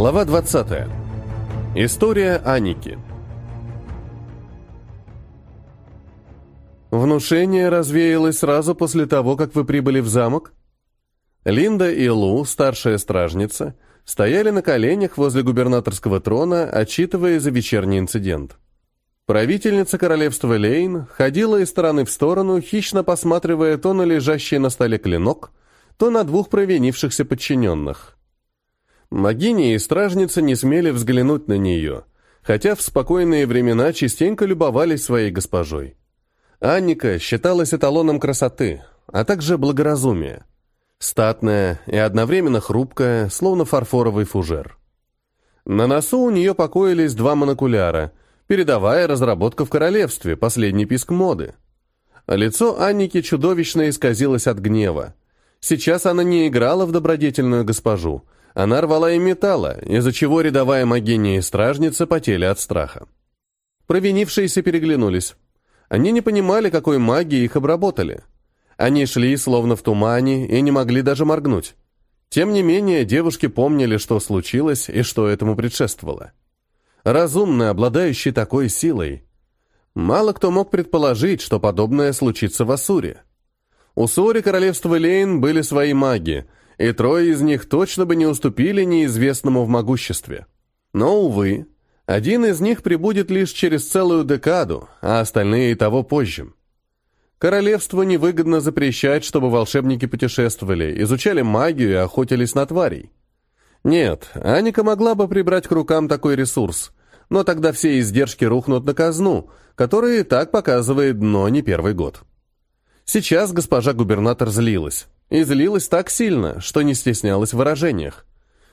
Глава 20. История Аники. Внушение развеялось сразу после того, как вы прибыли в замок? Линда и Лу, старшая стражница, стояли на коленях возле губернаторского трона, отчитывая за вечерний инцидент. Правительница королевства Лейн ходила из стороны в сторону, хищно посматривая то на лежащий на столе клинок, то на двух провинившихся подчиненных. Магиня и стражница не смели взглянуть на нее, хотя в спокойные времена частенько любовались своей госпожой. Анника считалась эталоном красоты, а также благоразумия. Статная и одновременно хрупкая, словно фарфоровый фужер. На носу у нее покоились два монокуляра, передовая разработка в королевстве, последний писк моды. Лицо Анники чудовищно исказилось от гнева. Сейчас она не играла в добродетельную госпожу, она рвала и металла, из-за чего рядовая магиня и стражница потели от страха. Провинившиеся переглянулись. Они не понимали, какой магией их обработали. Они шли словно в тумане и не могли даже моргнуть. Тем не менее, девушки помнили, что случилось и что этому предшествовало. Разумный, обладающий такой силой. Мало кто мог предположить, что подобное случится в Ассуре. У Сори королевства Лейн были свои маги — и трое из них точно бы не уступили неизвестному в могуществе. Но, увы, один из них прибудет лишь через целую декаду, а остальные и того позже. Королевству невыгодно запрещать, чтобы волшебники путешествовали, изучали магию и охотились на тварей. Нет, Аника могла бы прибрать к рукам такой ресурс, но тогда все издержки рухнут на казну, которая и так показывает дно не первый год. Сейчас госпожа губернатор злилась. И злилась так сильно, что не стеснялась в выражениях.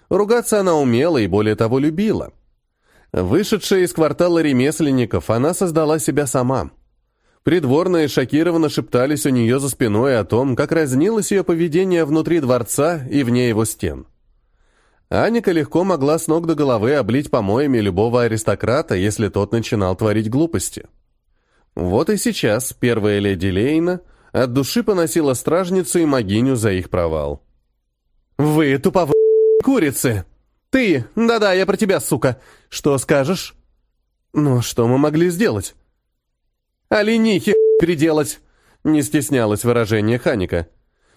Ругаться она умела и, более того, любила. Вышедшая из квартала ремесленников, она создала себя сама. Придворные шокированно шептались у нее за спиной о том, как разнилось ее поведение внутри дворца и вне его стен. Аника легко могла с ног до головы облить помоями любого аристократа, если тот начинал творить глупости. Вот и сейчас первая леди Лейна – от души поносила стражницу и могиню за их провал. «Вы туповые курицы! Ты! Да-да, я про тебя, сука! Что скажешь?» «Ну, что мы могли сделать?» «Оленихи переделать!» Не стеснялось выражение Ханика.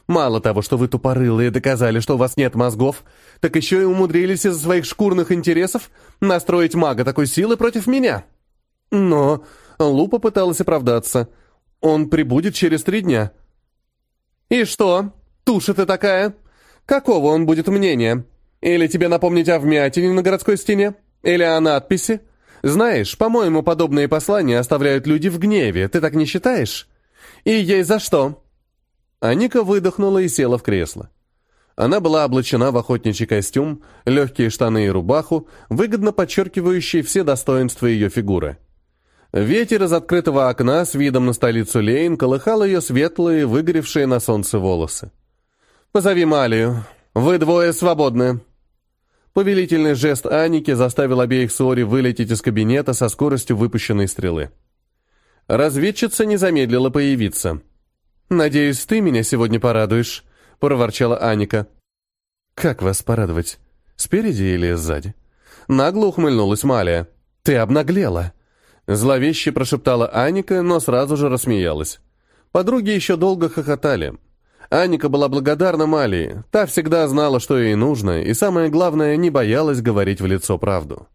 «Мало того, что вы тупорылые доказали, что у вас нет мозгов, так еще и умудрились из-за своих шкурных интересов настроить мага такой силы против меня!» Но Лупа пыталась оправдаться – он прибудет через три дня». «И что? Туша ты такая? Какого он будет мнения? Или тебе напомнить о вмятине на городской стене? Или о надписи? Знаешь, по-моему, подобные послания оставляют люди в гневе, ты так не считаешь? И ей за что?» Аника выдохнула и села в кресло. Она была облачена в охотничий костюм, легкие штаны и рубаху, выгодно подчеркивающие все достоинства ее фигуры. Ветер из открытого окна с видом на столицу Лейн колыхал ее светлые, выгоревшие на солнце волосы. «Позови Малию. Вы двое свободны». Повелительный жест Аники заставил обеих Сори вылететь из кабинета со скоростью выпущенной стрелы. Разведчица не замедлила появиться. «Надеюсь, ты меня сегодня порадуешь», — проворчала Аника. «Как вас порадовать? Спереди или сзади?» Нагло ухмыльнулась Малия. «Ты обнаглела!» Зловеще прошептала Аника, но сразу же рассмеялась. Подруги еще долго хохотали. Аника была благодарна Малии, та всегда знала, что ей нужно, и самое главное, не боялась говорить в лицо правду.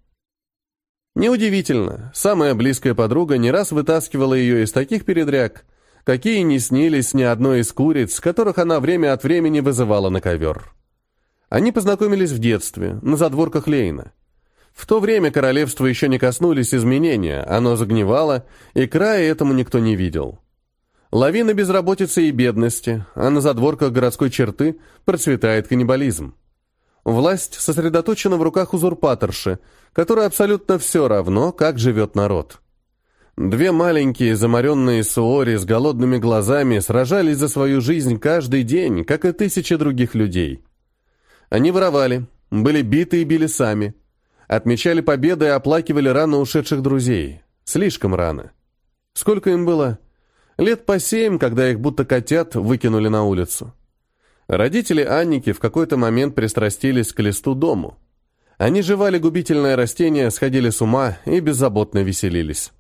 Неудивительно, самая близкая подруга не раз вытаскивала ее из таких передряг, какие не снились ни одной из куриц, которых она время от времени вызывала на ковер. Они познакомились в детстве, на задворках Лейна. В то время королевства еще не коснулись изменения, оно загнивало, и края этому никто не видел. Лавина безработицы и бедности, а на задворках городской черты процветает каннибализм. Власть сосредоточена в руках узурпаторши, которой абсолютно все равно, как живет народ. Две маленькие заморенные суори с голодными глазами сражались за свою жизнь каждый день, как и тысячи других людей. Они воровали, были биты и били сами – Отмечали победы и оплакивали рано ушедших друзей. Слишком рано. Сколько им было? Лет по семь, когда их будто котят выкинули на улицу. Родители Анники в какой-то момент пристрастились к листу дому. Они жевали губительное растение, сходили с ума и беззаботно веселились.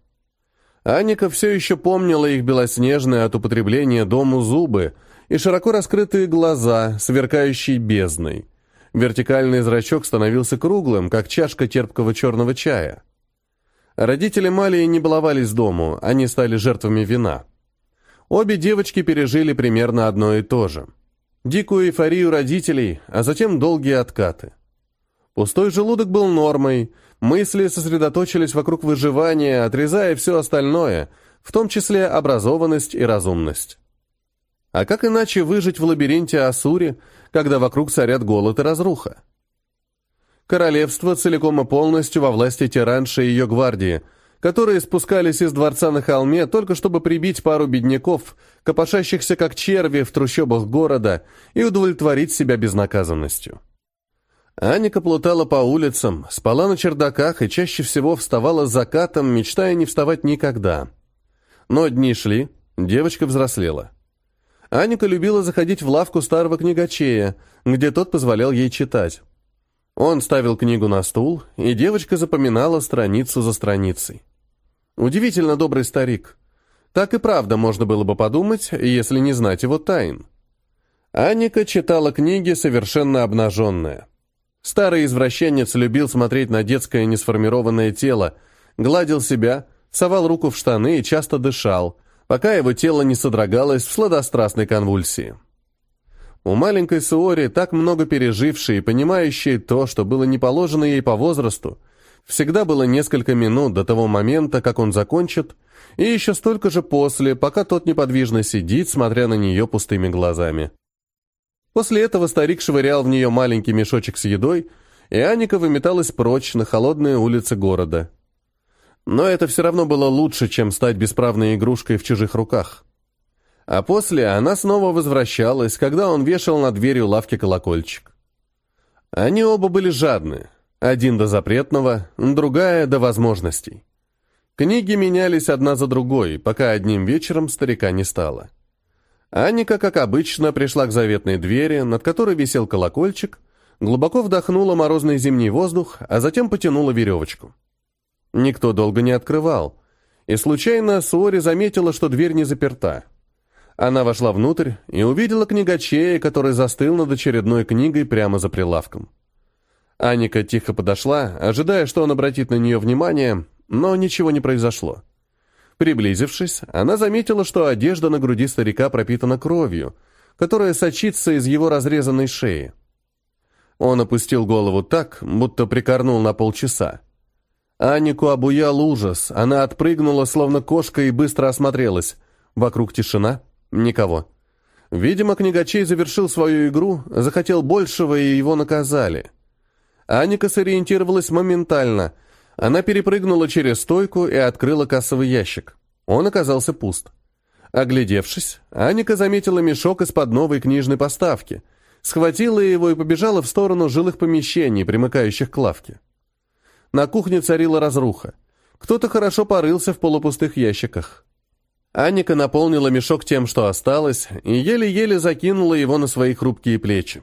Аника все еще помнила их белоснежные от употребления дому зубы и широко раскрытые глаза, сверкающие бездной. Вертикальный зрачок становился круглым, как чашка терпкого черного чая. Родители Малии не баловались дому, они стали жертвами вина. Обе девочки пережили примерно одно и то же. Дикую эйфорию родителей, а затем долгие откаты. Пустой желудок был нормой, мысли сосредоточились вокруг выживания, отрезая все остальное, в том числе образованность и разумность. А как иначе выжить в лабиринте Асури, когда вокруг царят голод и разруха? Королевство целиком и полностью во власти тиранши и ее гвардии, которые спускались из дворца на холме только чтобы прибить пару бедняков, копошащихся как черви в трущобах города, и удовлетворить себя безнаказанностью. Аника плутала по улицам, спала на чердаках и чаще всего вставала с закатом, мечтая не вставать никогда. Но дни шли, девочка взрослела. Аника любила заходить в лавку старого книгачея, где тот позволял ей читать. Он ставил книгу на стул, и девочка запоминала страницу за страницей. Удивительно добрый старик. Так и правда можно было бы подумать, если не знать его тайн. Аника читала книги совершенно обнаженная. Старый извращенец любил смотреть на детское несформированное тело, гладил себя, совал руку в штаны и часто дышал, пока его тело не содрогалось в сладострастной конвульсии. У маленькой Суори, так много пережившей и понимающей то, что было не положено ей по возрасту, всегда было несколько минут до того момента, как он закончит, и еще столько же после, пока тот неподвижно сидит, смотря на нее пустыми глазами. После этого старик швырял в нее маленький мешочек с едой, и Аника выметалась прочь на холодные улицы города. Но это все равно было лучше, чем стать бесправной игрушкой в чужих руках. А после она снова возвращалась, когда он вешал над дверью лавки колокольчик. Они оба были жадны. Один до запретного, другая до возможностей. Книги менялись одна за другой, пока одним вечером старика не стало. Анника, как обычно, пришла к заветной двери, над которой висел колокольчик, глубоко вдохнула морозный зимний воздух, а затем потянула веревочку. Никто долго не открывал, и случайно Суори заметила, что дверь не заперта. Она вошла внутрь и увидела книгачея, который застыл над очередной книгой прямо за прилавком. Аника тихо подошла, ожидая, что он обратит на нее внимание, но ничего не произошло. Приблизившись, она заметила, что одежда на груди старика пропитана кровью, которая сочится из его разрезанной шеи. Он опустил голову так, будто прикорнул на полчаса. Анику обуял ужас, она отпрыгнула, словно кошка, и быстро осмотрелась. Вокруг тишина, никого. Видимо, книгачей завершил свою игру, захотел большего, и его наказали. Аника сориентировалась моментально — она перепрыгнула через стойку и открыла кассовый ящик. Он оказался пуст. Оглядевшись, Аника заметила мешок из-под новой книжной поставки, схватила его и побежала в сторону жилых помещений, примыкающих к лавке. На кухне царила разруха. Кто-то хорошо порылся в полупустых ящиках. Аника наполнила мешок тем, что осталось, и еле-еле закинула его на свои хрупкие плечи.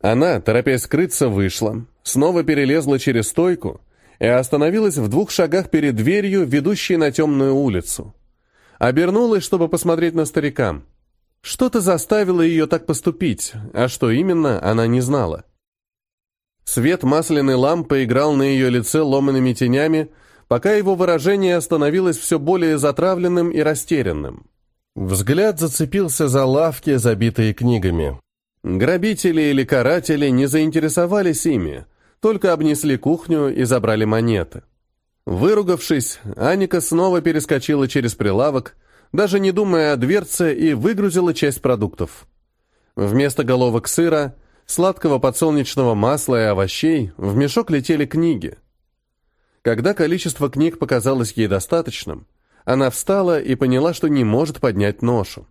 Она, торопясь скрыться, вышла, снова перелезла через стойку и остановилась в двух шагах перед дверью, ведущей на темную улицу. Обернулась, чтобы посмотреть на старика. Что-то заставило ее так поступить, а что именно, она не знала. Свет масляной лампы играл на ее лице ломаными тенями, пока его выражение становилось все более затравленным и растерянным. Взгляд зацепился за лавки, забитые книгами. Грабители или каратели не заинтересовались ими, только обнесли кухню и забрали монеты. Выругавшись, Аника снова перескочила через прилавок, даже не думая о дверце, и выгрузила часть продуктов. Вместо головок сыра, сладкого подсолнечного масла и овощей в мешок летели книги. Когда количество книг показалось ей достаточным, она встала и поняла, что не может поднять ношу.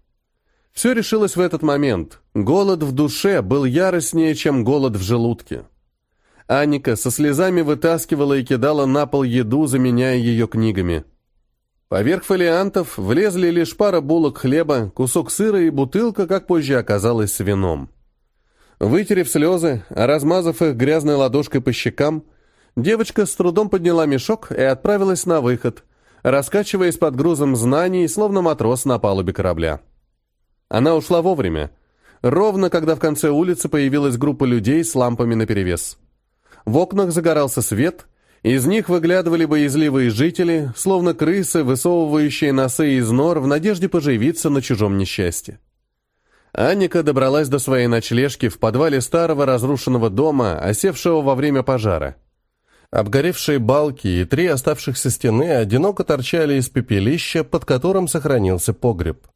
Все решилось в этот момент. Голод в душе был яростнее, чем голод в желудке. Аника со слезами вытаскивала и кидала на пол еду, заменяя ее книгами. Поверх фолиантов влезли лишь пара булок хлеба, кусок сыра и бутылка, как позже оказалось, с вином. Вытерев слезы, размазав их грязной ладошкой по щекам, девочка с трудом подняла мешок и отправилась на выход, раскачиваясь под грузом знаний, словно матрос на палубе корабля. Она ушла вовремя, ровно когда в конце улицы появилась группа людей с лампами наперевес. В окнах загорался свет, из них выглядывали боязливые жители, словно крысы, высовывающие носы из нор в надежде поживиться на чужом несчастье. Анника добралась до своей ночлежки в подвале старого разрушенного дома, осевшего во время пожара. Обгоревшие балки и три оставшихся стены одиноко торчали из пепелища, под которым сохранился погреб.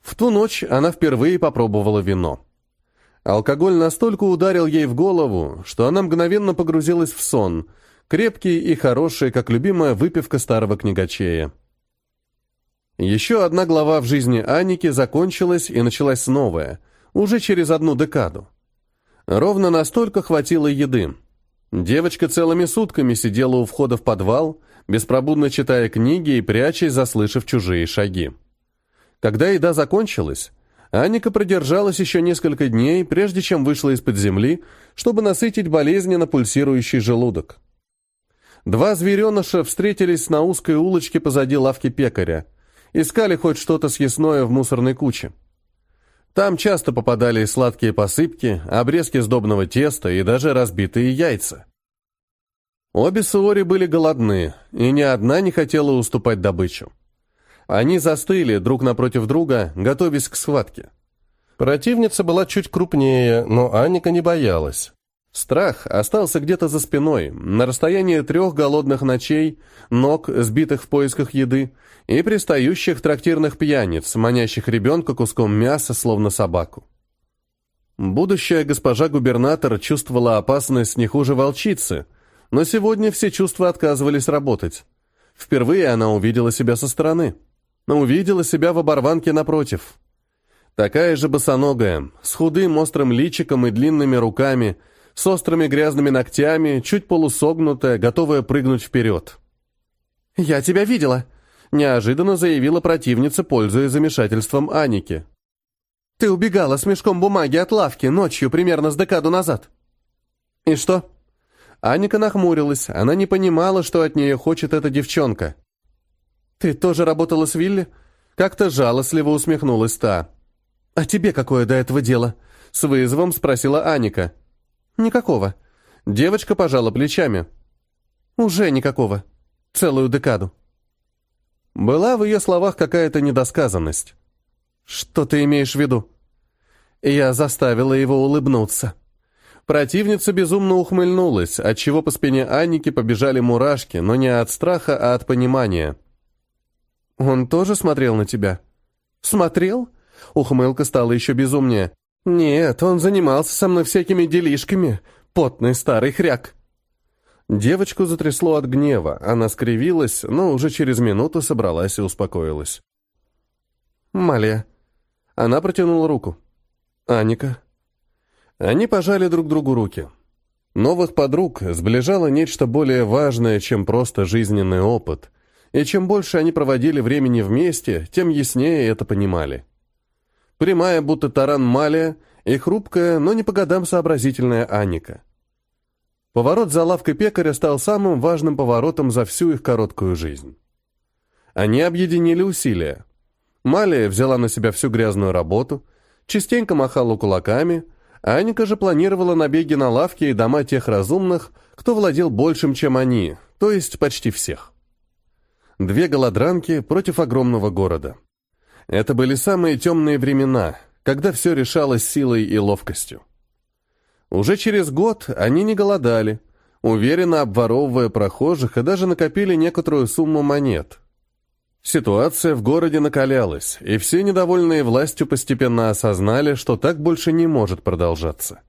В ту ночь она впервые попробовала вино. Алкоголь настолько ударил ей в голову, что она мгновенно погрузилась в сон, крепкий и хороший, как любимая выпивка старого книгачея. Еще одна глава в жизни Аники закончилась и началась новая, уже через одну декаду. Ровно настолько хватило еды. Девочка целыми сутками сидела у входа в подвал, беспробудно читая книги и прячась, заслышав чужие шаги. Когда еда закончилась, Аника продержалась еще несколько дней, прежде чем вышла из-под земли, чтобы насытить болезненно пульсирующий желудок. Два звереныша встретились на узкой улочке позади лавки пекаря. Искали хоть что-то съестное в мусорной куче. Там часто попадали сладкие посыпки, обрезки сдобного теста и даже разбитые яйца. Обе суори были голодны, и ни одна не хотела уступать добычу. Они застыли друг напротив друга, готовясь к схватке. Противница была чуть крупнее, но Аника не боялась. Страх остался где-то за спиной, на расстоянии трех голодных ночей, ног, сбитых в поисках еды, и пристающих трактирных пьяниц, манящих ребенка куском мяса, словно собаку. Будущая госпожа губернатор чувствовала опасность не хуже волчицы, но сегодня все чувства отказывались работать. Впервые она увидела себя со стороны но увидела себя в оборванке напротив. Такая же босоногая, с худым острым личиком и длинными руками, с острыми грязными ногтями, чуть полусогнутая, готовая прыгнуть вперед. «Я тебя видела», — неожиданно заявила противница, пользуясь замешательством Аники. «Ты убегала с мешком бумаги от лавки ночью примерно с декаду назад». «И что?» Аника нахмурилась, она не понимала, что от нее хочет эта девчонка. «Ты тоже работала с Вилли?» Как-то жалостливо усмехнулась та. «А тебе какое до этого дело?» С вызовом спросила Аника. «Никакого». Девочка пожала плечами. «Уже никакого. Целую декаду». Была в ее словах какая-то недосказанность. «Что ты имеешь в виду?» Я заставила его улыбнуться. Противница безумно ухмыльнулась, отчего по спине Анники побежали мурашки, но не от страха, а от понимания. «Он тоже смотрел на тебя?» «Смотрел?» Ухмылка стала еще безумнее. «Нет, он занимался со мной всякими делишками. Потный старый хряк». Девочку затрясло от гнева. Она скривилась, но уже через минуту собралась и успокоилась. «Малия». Она протянула руку. «Аника». Они пожали друг другу руки. Новых подруг сближало нечто более важное, чем просто жизненный опыт — и чем больше они проводили времени вместе, тем яснее это понимали. Прямая, будто таран Малия, и хрупкая, но не по годам сообразительная Аника. Поворот за лавкой пекаря стал самым важным поворотом за всю их короткую жизнь. Они объединили усилия. Малия взяла на себя всю грязную работу, частенько махала кулаками, а Аника же планировала набеги на лавки и дома тех разумных, кто владел большим, чем они, то есть почти всех. Две голодранки против огромного города. Это были самые темные времена, когда все решалось силой и ловкостью. Уже через год они не голодали, уверенно обворовывая прохожих и даже накопили некоторую сумму монет. Ситуация в городе накалялась, и все недовольные властью постепенно осознали, что так больше не может продолжаться.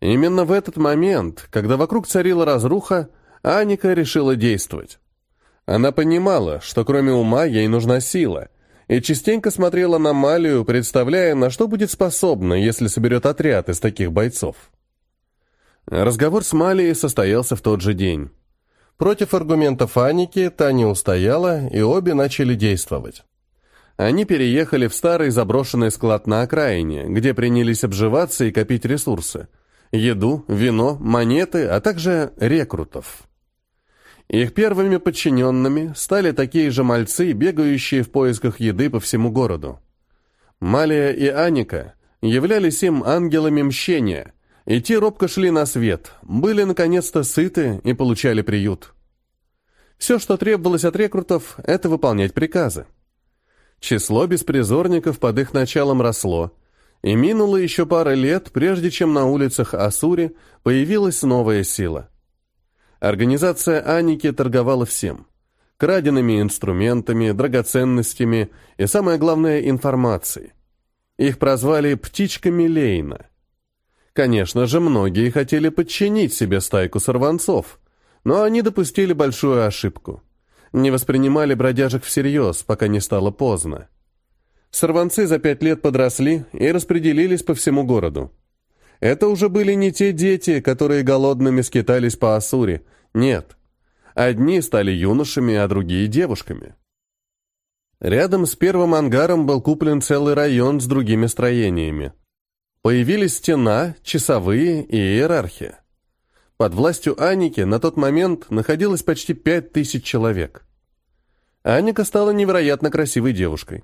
Именно в этот момент, когда вокруг царила разруха, Аника решила действовать. Она понимала, что кроме ума ей нужна сила, и частенько смотрела на Малию, представляя, на что будет способна, если соберет отряд из таких бойцов. Разговор с Малией состоялся в тот же день. Против аргументов Аники та не устояла, и обе начали действовать. они переехали в старый заброшенный склад на окраине, где принялись обживаться и копить ресурсы. Еду, вино, монеты, а также рекрутов. Их первыми подчиненными стали такие же мальцы, бегающие в поисках еды по всему городу. Малия и Аника являлись им ангелами мщения, и те робко шли на свет, были наконец-то сыты и получали приют. Все, что требовалось от рекрутов, это выполнять приказы. Число беспризорников под их началом росло, и минуло еще пара лет, прежде чем на улицах Асури появилась новая сила. Организация Аники торговала всем – краденными инструментами, драгоценностями и, самое главное, информацией. Их прозвали «птичками Лейна». Конечно же, многие хотели подчинить себе стайку сорванцов, но они допустили большую ошибку – не воспринимали бродяжек всерьез, пока не стало поздно. Сорванцы за пять лет подросли и распределились по всему городу. Это уже были не те дети, которые голодными скитались по Асуре. Нет. Одни стали юношами, а другие — девушками. Рядом с первым ангаром был куплен целый район с другими строениями. Появились стена, часовые и иерархия. Под властью Аники на тот момент находилось почти пять тысяч человек. Аника стала невероятно красивой девушкой.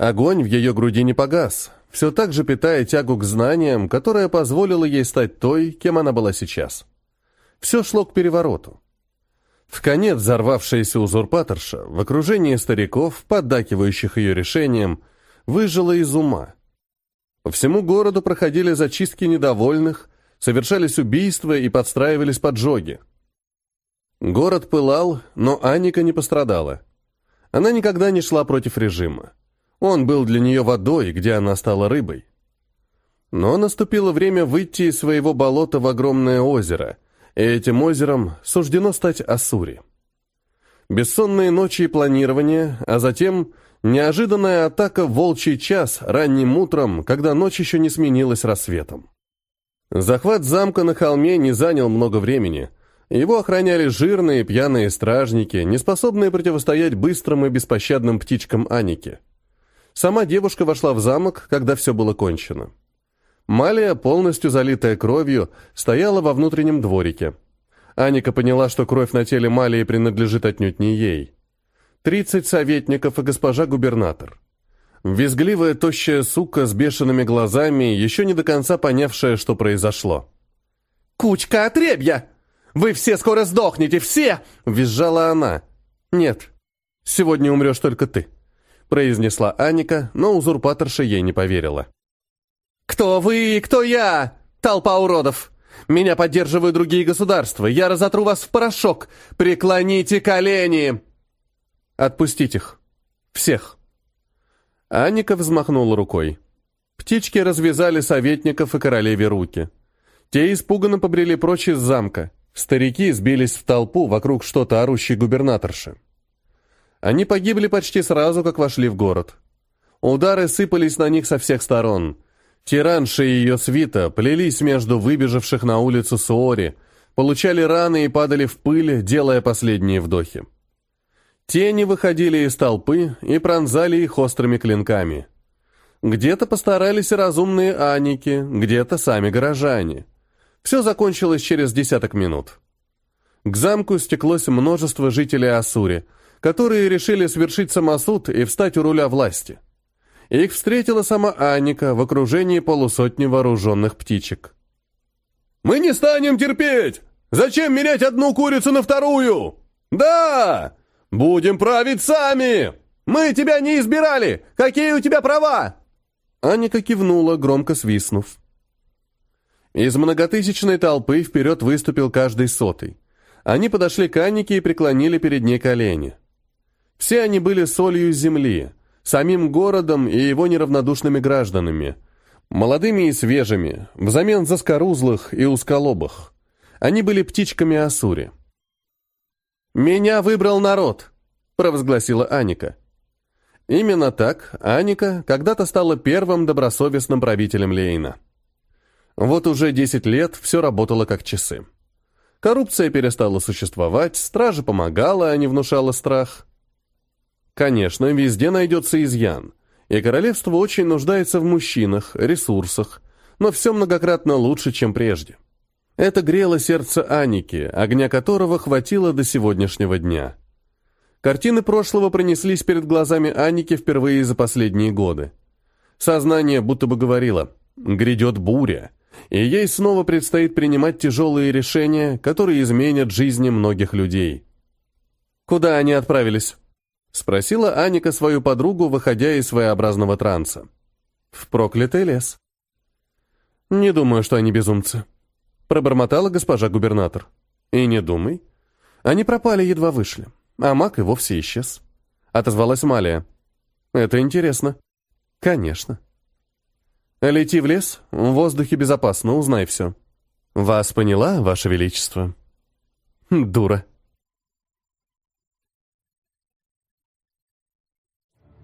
Огонь в ее груди не погас, все так же питая тягу к знаниям, которая позволила ей стать той, кем она была сейчас. Все шло к перевороту. В конец взорвавшаяся узурпаторша, в окружении стариков, поддакивающих ее решениям, выжила из ума. По всему городу проходили зачистки недовольных, совершались убийства и подстраивались поджоги. Город пылал, но Аника не пострадала. Она никогда не шла против режима. Он был для нее водой, где она стала рыбой. Но наступило время выйти из своего болота в огромное озеро, и этим озером суждено стать Ассури. Бессонные ночи и планирование, а затем неожиданная атака в волчий час ранним утром, когда ночь еще не сменилась рассветом. Захват замка на холме не занял много времени. Его охраняли жирные пьяные стражники, не способные противостоять быстрым и беспощадным птичкам Аники. Сама девушка вошла в замок, когда все было кончено. Малия, полностью залитая кровью, стояла во внутреннем дворике. Аника поняла, что кровь на теле Малии принадлежит отнюдь не ей. Тридцать советников и госпожа губернатор. Визгливая тощая сука с бешеными глазами, еще не до конца понявшая, что произошло. «Кучка отребья! Вы все скоро сдохнете, все!» — визжала она. «Нет, сегодня умрешь только ты», — произнесла Аника, но узурпаторша ей не поверила. «Кто вы и кто я? Толпа уродов! Меня поддерживают другие государства, я разотру вас в порошок! Преклоните колени!» «Отпустить их. Всех!» Аника взмахнула рукой. Птички развязали советников и королеве руки. Те испуганно побрели прочь из замка. Старики сбились в толпу вокруг что-то орущей губернаторши. Они погибли почти сразу, как вошли в город. Удары сыпались на них со всех сторон. Тиранши и ее свита плелись между выбежавших на улицу Суори, получали раны и падали в пыль, делая последние вдохи. Тени выходили из толпы и пронзали их острыми клинками. Где-то постарались разумные аники, где-то сами горожане. Все закончилось через десяток минут. К замку стеклось множество жителей Асури, которые решили совершить самосуд и встать у руля власти. Их встретила сама Аника в окружении полусотни вооруженных птичек. «Мы не станем терпеть! Зачем менять одну курицу на вторую? Да! Будем править сами! Мы тебя не избирали! Какие у тебя права?» Аника кивнула, громко свистнув. Из многотысячной толпы вперед выступил каждый сотый. Они подошли к Анике и преклонили перед ней колени. Все они были солью земли, самим городом и его неравнодушными гражданами, молодыми и свежими, взамен заскорузлых и узколобых. Они были птичками Асури. «Меня выбрал народ», — провозгласила Аника. Именно так Аника когда-то стала первым добросовестным правителем Лейна. Вот уже 10 лет все работало как часы. Коррупция перестала существовать, стража помогала, а не внушала страх. Конечно, везде найдется изъян, и королевство очень нуждается в мужчинах, ресурсах, но все многократно лучше, чем прежде. Это грело сердце Аники, огня которого хватило до сегодняшнего дня. Картины прошлого пронеслись перед глазами Аники впервые за последние годы. Сознание будто бы говорило «грядет буря», и ей снова предстоит принимать тяжелые решения, которые изменят жизни многих людей. «Куда они отправились?» — спросила Аника свою подругу, выходя из своеобразного транса. «В проклятый лес». «Не думаю, что они безумцы», — пробормотала госпожа губернатор. «И не думай. Они пропали, едва вышли, а маг и вовсе исчез», — отозвалась Малия. «Это интересно». «Конечно». «Лети в лес, в воздухе безопасно, узнай все». «Вас поняла, Ваше Величество?» «Дура»,